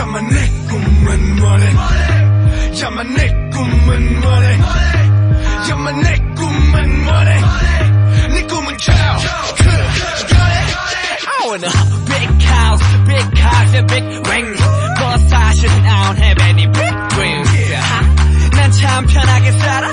Jamanikum and money. Jamanikum and money. Jamanikum and money. Nikum and chow. I wanna big cows, big cars, and big rings. Cause I I don't have any big dreams. 난참 편하게 살아.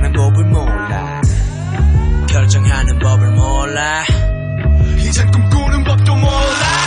하는 법을 몰라. 결정하는 법을 몰라. 이젠 꿈꾸는 법도 몰라.